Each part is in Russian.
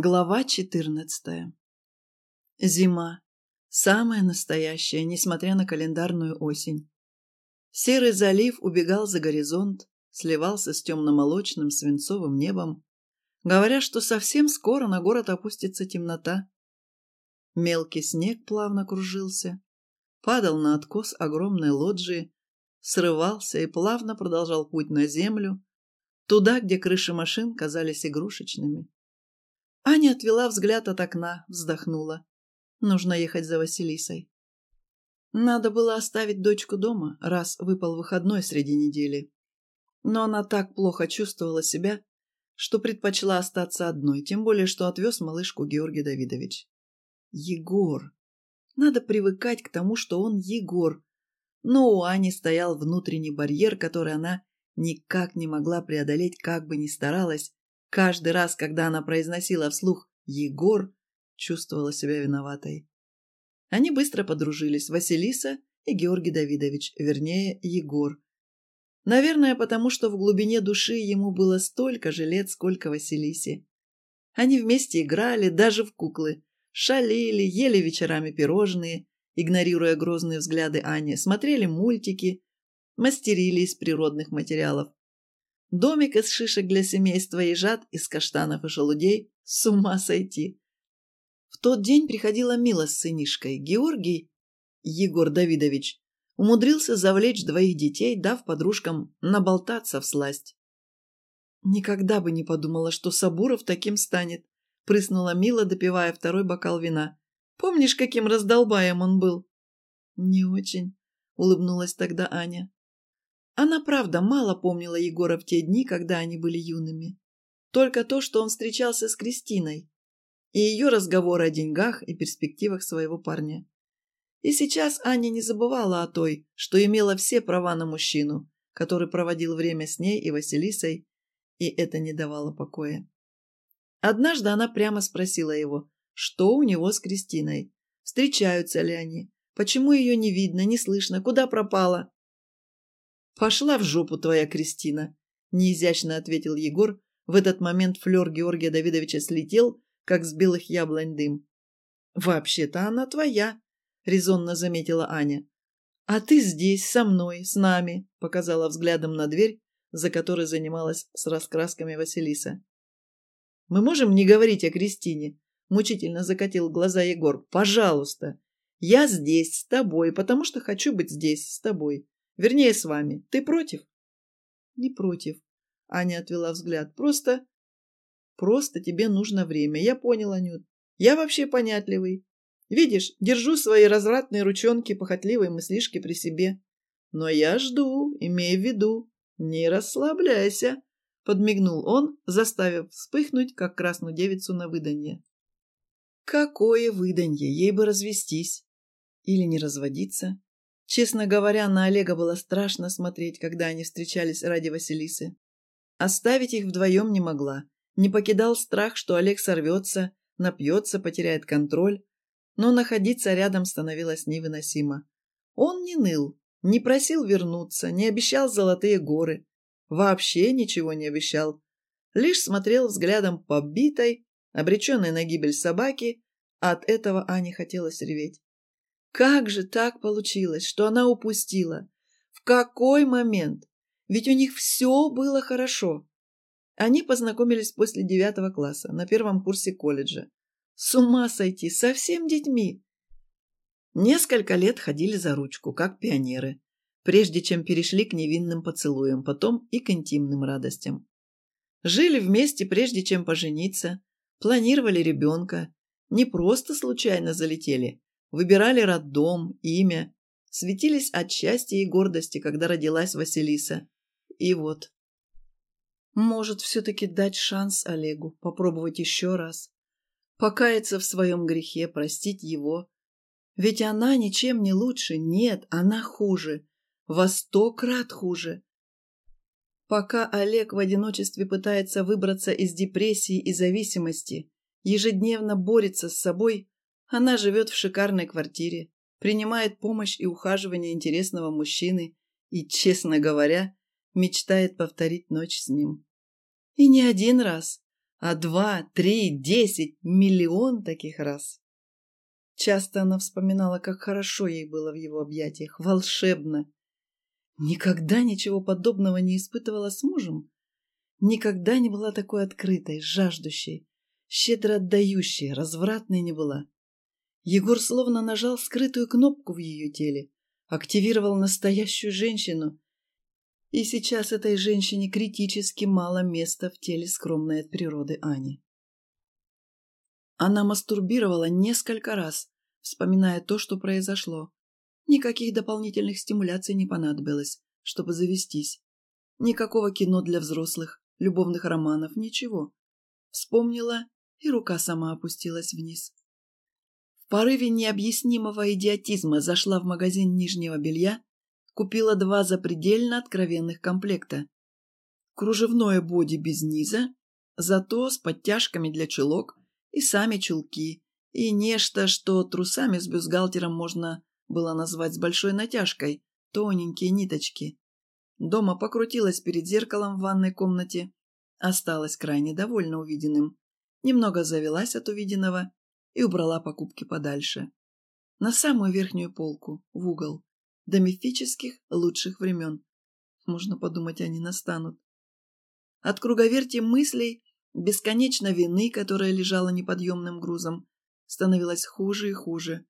Глава 14. Зима. Самая настоящая, несмотря на календарную осень. Серый залив убегал за горизонт, сливался с темно-молочным свинцовым небом, говоря, что совсем скоро на город опустится темнота. Мелкий снег плавно кружился, падал на откос огромной лоджии, срывался и плавно продолжал путь на землю, туда, где крыши машин казались игрушечными. Аня отвела взгляд от окна, вздохнула. Нужно ехать за Василисой. Надо было оставить дочку дома, раз выпал выходной среди недели. Но она так плохо чувствовала себя, что предпочла остаться одной, тем более, что отвез малышку Георгий Давидович. Егор. Надо привыкать к тому, что он Егор. Но у Ани стоял внутренний барьер, который она никак не могла преодолеть, как бы ни старалась, Каждый раз, когда она произносила вслух «Егор», чувствовала себя виноватой. Они быстро подружились, Василиса и Георгий Давидович, вернее, Егор. Наверное, потому что в глубине души ему было столько же лет, сколько Василисе. Они вместе играли, даже в куклы, шалили, ели вечерами пирожные, игнорируя грозные взгляды Ани, смотрели мультики, мастерили из природных материалов, Домик из шишек для семейства ежат, из каштанов и шелудей. С ума сойти. В тот день приходила Мила с сынишкой. Георгий, Егор Давидович, умудрился завлечь двоих детей, дав подружкам наболтаться в сласть. «Никогда бы не подумала, что Сабуров таким станет», — прыснула Мила, допивая второй бокал вина. «Помнишь, каким раздолбаем он был?» «Не очень», — улыбнулась тогда Аня. Она, правда, мало помнила Егора в те дни, когда они были юными. Только то, что он встречался с Кристиной, и ее разговоры о деньгах и перспективах своего парня. И сейчас Аня не забывала о той, что имела все права на мужчину, который проводил время с ней и Василисой, и это не давало покоя. Однажды она прямо спросила его, что у него с Кристиной, встречаются ли они, почему ее не видно, не слышно, куда пропала. «Пошла в жопу твоя Кристина!» – неизящно ответил Егор. В этот момент флер Георгия Давидовича слетел, как с белых яблонь дым. «Вообще-то она твоя», – резонно заметила Аня. «А ты здесь, со мной, с нами», – показала взглядом на дверь, за которой занималась с раскрасками Василиса. «Мы можем не говорить о Кристине?» – мучительно закатил глаза Егор. «Пожалуйста, я здесь с тобой, потому что хочу быть здесь с тобой. Вернее, с вами. Ты против? Не против. Аня отвела взгляд. Просто... Просто тебе нужно время. Я понял, Анют. Я вообще понятливый. Видишь, держу свои развратные ручонки, похотливые мыслишки при себе. Но я жду, имея в виду. Не расслабляйся, подмигнул он, заставив вспыхнуть, как красную девицу на выданье. Какое выданье? Ей бы развестись. Или не разводиться. Честно говоря, на Олега было страшно смотреть, когда они встречались ради Василисы. Оставить их вдвоем не могла. Не покидал страх, что Олег сорвется, напьется, потеряет контроль. Но находиться рядом становилось невыносимо. Он не ныл, не просил вернуться, не обещал золотые горы. Вообще ничего не обещал. Лишь смотрел взглядом побитой, обреченной на гибель собаки, от этого Ане хотелось реветь. Как же так получилось, что она упустила? В какой момент? Ведь у них все было хорошо. Они познакомились после девятого класса, на первом курсе колледжа. С ума сойти, совсем детьми. Несколько лет ходили за ручку, как пионеры, прежде чем перешли к невинным поцелуям, потом и к интимным радостям. Жили вместе, прежде чем пожениться, планировали ребенка, не просто случайно залетели, Выбирали роддом, имя, светились от счастья и гордости, когда родилась Василиса. И вот. Может, все-таки дать шанс Олегу, попробовать еще раз. Покаяться в своем грехе, простить его. Ведь она ничем не лучше, нет, она хуже. Во сто крат хуже. Пока Олег в одиночестве пытается выбраться из депрессии и зависимости, ежедневно борется с собой, она живет в шикарной квартире, принимает помощь и ухаживание интересного мужчины и, честно говоря, мечтает повторить ночь с ним. И не один раз. а два, три, десять, миллион таких раз. Часто она вспоминала, как хорошо ей было в его объятиях, волшебно. Никогда ничего подобного не испытывала с мужем. Никогда не была такой открытой, жаждущей, щедро отдающей, развратной не была. Егор словно нажал скрытую кнопку в ее теле, активировал настоящую женщину. И сейчас этой женщине критически мало места в теле скромной от природы Ани. Она мастурбировала несколько раз, вспоминая то, что произошло. Никаких дополнительных стимуляций не понадобилось, чтобы завестись. Никакого кино для взрослых, любовных романов, ничего. Вспомнила, и рука сама опустилась вниз. Порыве необъяснимого идиотизма зашла в магазин нижнего белья, купила два запредельно откровенных комплекта. Кружевное боди без низа, зато с подтяжками для чулок и сами чулки, и нечто, что трусами с бюстгальтером можно было назвать с большой натяжкой, тоненькие ниточки. Дома покрутилась перед зеркалом в ванной комнате, осталась крайне довольна увиденным, немного завелась от увиденного и убрала покупки подальше. На самую верхнюю полку, в угол, до мифических лучших времен. Можно подумать, они настанут. От круговерти мыслей, бесконечно вины, которая лежала неподъемным грузом, становилось хуже и хуже.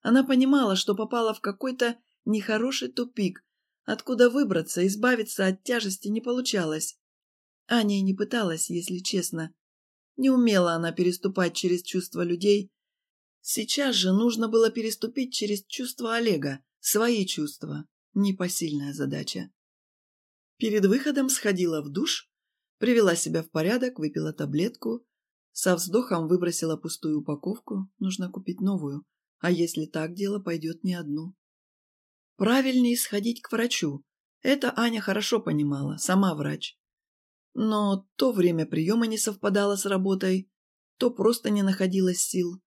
Она понимала, что попала в какой-то нехороший тупик, откуда выбраться, избавиться от тяжести не получалось. Аня и не пыталась, если честно. Не умела она переступать через чувства людей. Сейчас же нужно было переступить через чувства Олега, свои чувства. Непосильная задача. Перед выходом сходила в душ, привела себя в порядок, выпила таблетку, со вздохом выбросила пустую упаковку, нужно купить новую, а если так дело пойдет не одну. Правильнее сходить к врачу. Это Аня хорошо понимала, сама врач. Но то время приема не совпадало с работой, то просто не находилось сил.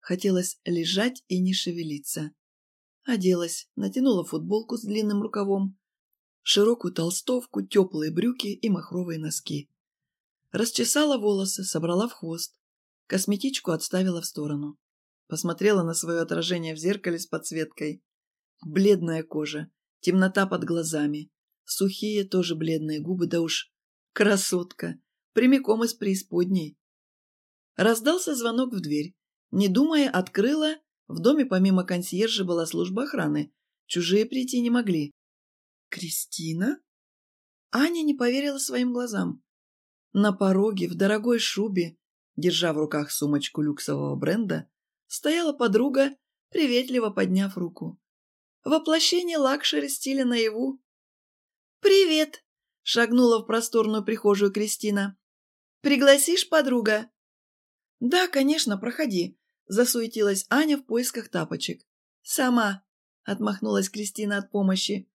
Хотелось лежать и не шевелиться. Оделась, натянула футболку с длинным рукавом, широкую толстовку, теплые брюки и махровые носки. Расчесала волосы, собрала в хвост. Косметичку отставила в сторону. Посмотрела на свое отражение в зеркале с подсветкой. Бледная кожа, темнота под глазами, сухие, тоже бледные губы, да уж красотка, прямиком из преисподней. Раздался звонок в дверь. Не думая, открыла. В доме помимо консьержа была служба охраны. Чужие прийти не могли. «Кристина?» Аня не поверила своим глазам. На пороге, в дорогой шубе, держа в руках сумочку люксового бренда, стояла подруга, приветливо подняв руку. Воплощение luxury стиля наяву. «Привет!» — шагнула в просторную прихожую Кристина. «Пригласишь, подруга?» «Да, конечно, проходи», — засуетилась Аня в поисках тапочек. «Сама», — отмахнулась Кристина от помощи.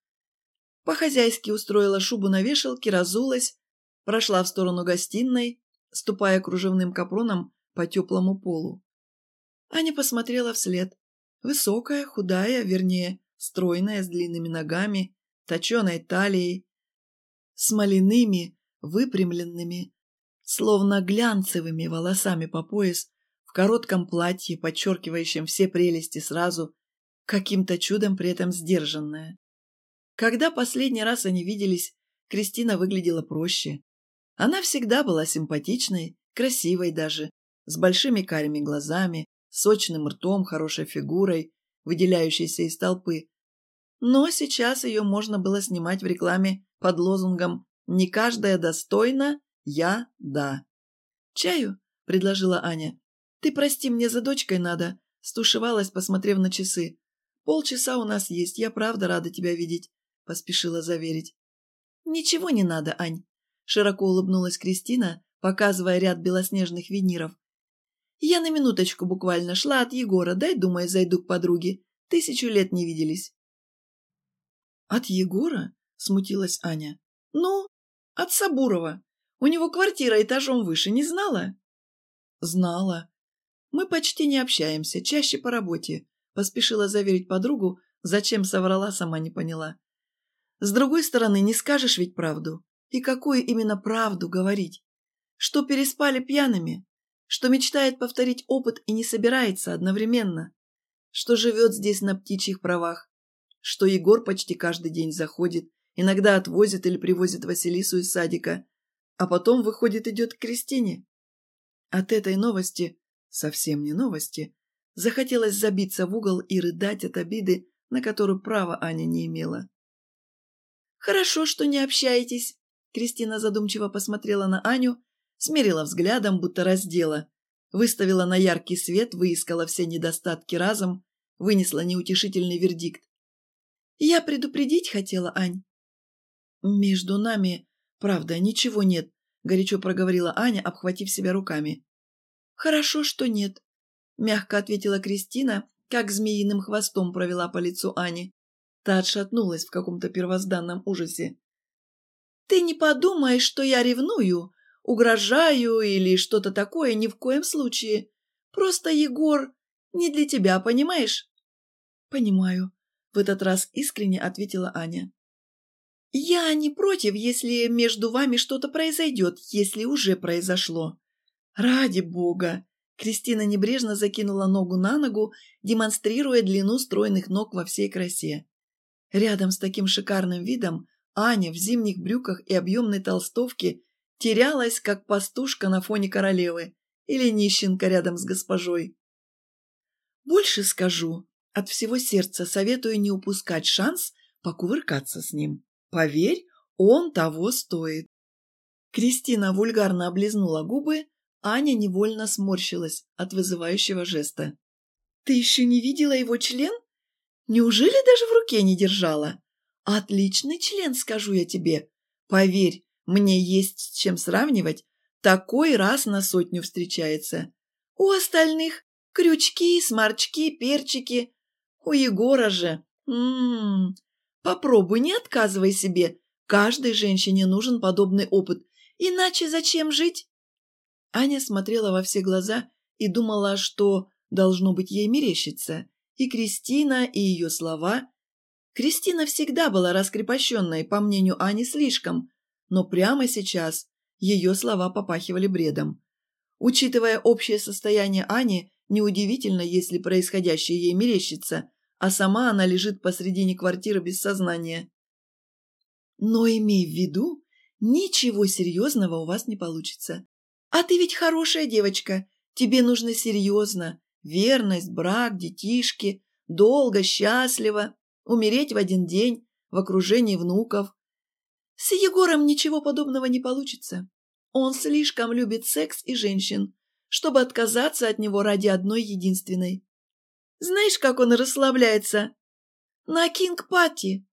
По-хозяйски устроила шубу на вешалке, разулась, прошла в сторону гостиной, ступая кружевным капроном по теплому полу. Аня посмотрела вслед. Высокая, худая, вернее, стройная, с длинными ногами, точеной талией, смоляными, выпрямленными, словно глянцевыми волосами по пояс, в коротком платье, подчеркивающем все прелести сразу, каким-то чудом при этом сдержанная. Когда последний раз они виделись, Кристина выглядела проще, она всегда была симпатичной, красивой даже, с большими карими глазами, сочным ртом, хорошей фигурой, выделяющейся из толпы. Но сейчас ее можно было снимать в рекламе под лозунгом «Не каждая достойна, я – да». «Чаю?» – предложила Аня. «Ты прости, мне за дочкой надо», – стушевалась, посмотрев на часы. «Полчаса у нас есть, я правда рада тебя видеть», – поспешила заверить. «Ничего не надо, Ань. Широко улыбнулась Кристина, показывая ряд белоснежных виниров. «Я на минуточку буквально шла от Егора. Дай, думаю, зайду к подруге. Тысячу лет не виделись». «От Егора?» – смутилась Аня. «Ну, от Сабурова. У него квартира этажом выше, не знала?» «Знала. Мы почти не общаемся, чаще по работе», – поспешила заверить подругу, зачем соврала, сама не поняла. «С другой стороны, не скажешь ведь правду. И какую именно правду говорить? что переспали пьяными, что мечтает повторить опыт и не собирается одновременно, что живет здесь на птичьих правах, что Егор почти каждый день заходит, иногда отвозит или привозит Василису из садика, а потом выходит идет к Кристине. От этой новости, совсем не новости, захотелось забиться в угол и рыдать от обиды, на которую права Аня не имела. «Хорошо, что не общаетесь», — Кристина задумчиво посмотрела на Аню, смерила взглядом, будто раздела, выставила на яркий свет, выискала все недостатки разом, вынесла неутешительный вердикт. «Я предупредить хотела, Ань». «Между нами, правда, ничего нет», — горячо проговорила Аня, обхватив себя руками. «Хорошо, что нет», — мягко ответила Кристина, как змеиным хвостом провела по лицу Ани. Та отшатнулась в каком-то первозданном ужасе. «Ты не подумаешь, что я ревную, угрожаю или что-то такое ни в коем случае. Просто Егор не для тебя, понимаешь?» «Понимаю», — в этот раз искренне ответила Аня. «Я не против, если между вами что-то произойдет, если уже произошло. Ради бога!» Кристина небрежно закинула ногу на ногу, демонстрируя длину стройных ног во всей красе. Рядом с таким шикарным видом Аня в зимних брюках и объемной толстовке терялась, как пастушка на фоне королевы или нищенка рядом с госпожой. Больше скажу, от всего сердца советую не упускать шанс покувыркаться с ним. Поверь, он того стоит. Кристина вульгарно облизнула губы, Аня невольно сморщилась от вызывающего жеста. «Ты еще не видела его член? Неужели даже в руке не держала? Отличный член, скажу я тебе. Поверь, мне есть с чем сравнивать. Такой раз на сотню встречается. У остальных крючки, сморчки, перчики. У Егора же... М -м -м. Попробуй, не отказывай себе. Каждой женщине нужен подобный опыт. Иначе зачем жить? Аня смотрела во все глаза и думала, что, должно быть, ей мерещится. И Кристина, и ее слова. Кристина всегда была раскрепощенной, по мнению Ани, слишком, но прямо сейчас ее слова попахивали бредом. Учитывая общее состояние Ани, неудивительно, если происходящее ей мерещится, а сама она лежит посредине квартиры без сознания. Но имей в виду, ничего серьезного у вас не получится. А ты ведь хорошая девочка, тебе нужно серьезно. Верность, брак, детишки, долго, счастливо, умереть в один день, в окружении внуков. С Егором ничего подобного не получится. Он слишком любит секс и женщин, чтобы отказаться от него ради одной единственной. Знаешь, как он расслабляется? На kink-party.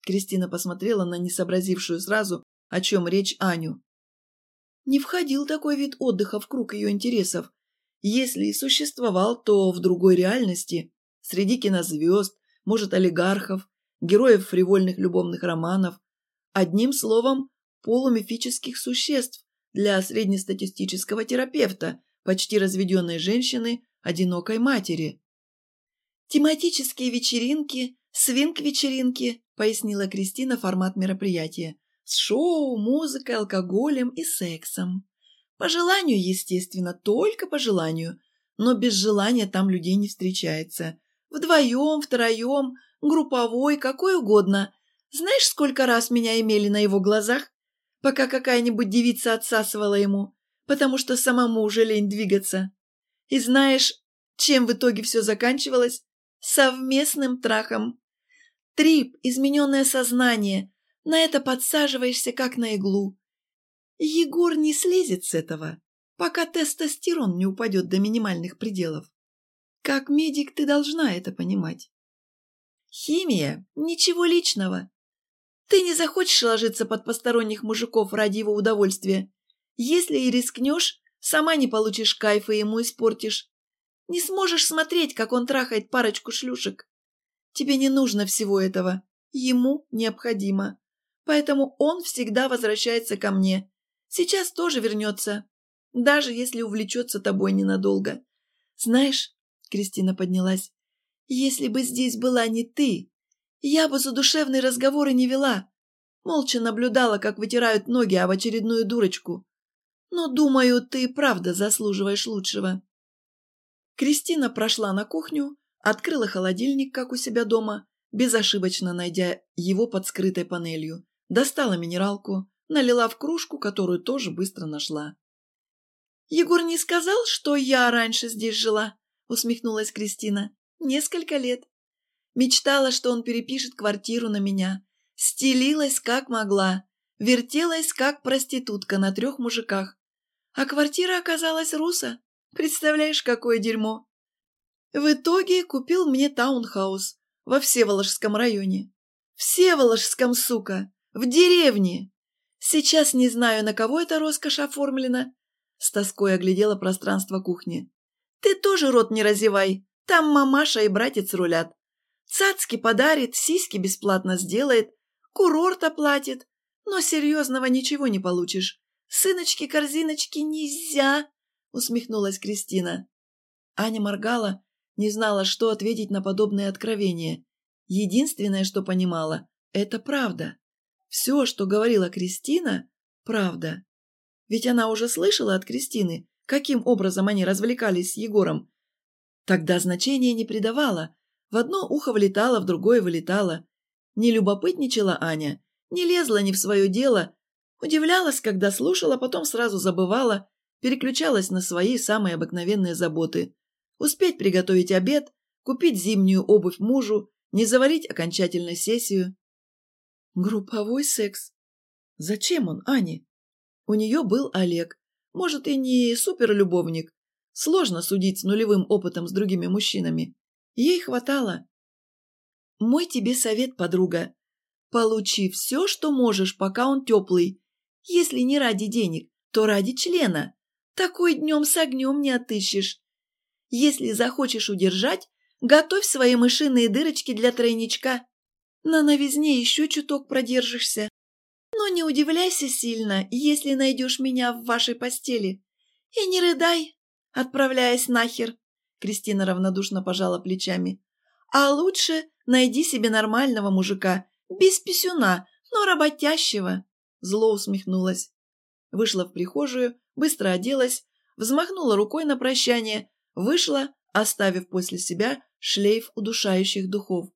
Кристина посмотрела на несообразившую сразу, о чем речь Аню. Не входил такой вид отдыха в круг ее интересов. Если и существовал, то в другой реальности, среди кинозвезд, может, олигархов, героев фривольных любовных романов, Одним словом, полумифических существ для среднестатистического терапевта, почти разведенной женщины, одинокой матери. «Тематические вечеринки, свинг-вечеринки», пояснила Кристина формат мероприятия, с шоу, музыкой, алкоголем и сексом. По желанию, естественно, только по желанию, но без желания там людей не встречается. Вдвоем, втроем, групповой, какой угодно, знаешь, сколько раз меня имели на его глазах, пока какая-нибудь девица отсасывала ему, потому что самому уже лень двигаться? И знаешь, чем в итоге все заканчивалось? Совместным трахом. Трип, измененное сознание. На это подсаживаешься, как на иглу. Егор не слезет с этого, пока тестостерон не упадет до минимальных пределов. Как медик ты должна это понимать. Химия – ничего личного. Ты не захочешь ложиться под посторонних мужиков ради его удовольствия. Если и рискнешь, сама не получишь кайфа и ему испортишь. Не сможешь смотреть, как он трахает парочку шлюшек. Тебе не нужно всего этого. Ему необходимо. Поэтому он всегда возвращается ко мне. Сейчас тоже вернется. Даже если увлечется тобой ненадолго. Знаешь, Кристина поднялась, если бы здесь была не ты, я бы задушевные разговоры не вела. Молча наблюдала, как вытирают ноги, в очередную дурочку. Но, думаю, ты правда заслуживаешь лучшего». Кристина прошла на кухню, открыла холодильник, как у себя дома, безошибочно найдя его под скрытой панелью, достала минералку, налила в кружку, которую тоже быстро нашла. «Егор не сказал, что я раньше здесь жила?» — усмехнулась Кристина. «Несколько лет. Мечтала, что он перепишет квартиру на меня. Стелилась, как могла. Вертелась, как проститутка на трех мужиках. А квартира оказалась руса. Представляешь, какое дерьмо. В итоге купил мне таунхаус во Всеволожском районе. Всеволожском, сука! В деревне! Сейчас не знаю, на кого эта роскошь оформлена. С тоской оглядела пространство кухни. Ты тоже рот не разевай. Там мамаша и братец рулят. Цацки подарит, сиськи бесплатно сделает, курорт оплатит. Но серьезного ничего не получишь. Сыночки-корзиночки нельзя, усмехнулась Кристина. Аня моргала, не знала, что ответить на подобное откровение. Единственное, что понимала, это правда. Все, что говорила Кристина, правда. Ведь она уже слышала от Кристины, каким образом они развлекались с Егором. Тогда значения не придавала, в одно ухо влетало, в другое вылетало. Не любопытничала Аня, не лезла ни в свое дело, удивлялась, когда слушала, потом сразу забывала, переключалась на свои самые обыкновенные заботы. Успеть приготовить обед, купить зимнюю обувь мужу, не заварить окончательную сессию. Групповой секс. Зачем он Ане? У нее был Олег. Может, и не суперлюбовник. Сложно судить с нулевым опытом с другими мужчинами. Ей хватало. Мой тебе совет, подруга. Получи все, что можешь, пока он теплый. Если не ради денег, то ради члена. Такой днем с огнем не отыщешь. Если захочешь удержать, готовь свои мышиные дырочки для тройничка. На новизне еще чуток продержишься. Но не удивляйся сильно, если найдешь меня в вашей постели. И не рыдай, отправляясь нахер. Кристина равнодушно пожала плечами. «А лучше найди себе нормального мужика, без писюна, но работящего!» Зло усмехнулась. Вышла в прихожую, быстро оделась, взмахнула рукой на прощание, вышла, оставив после себя шлейф удушающих духов.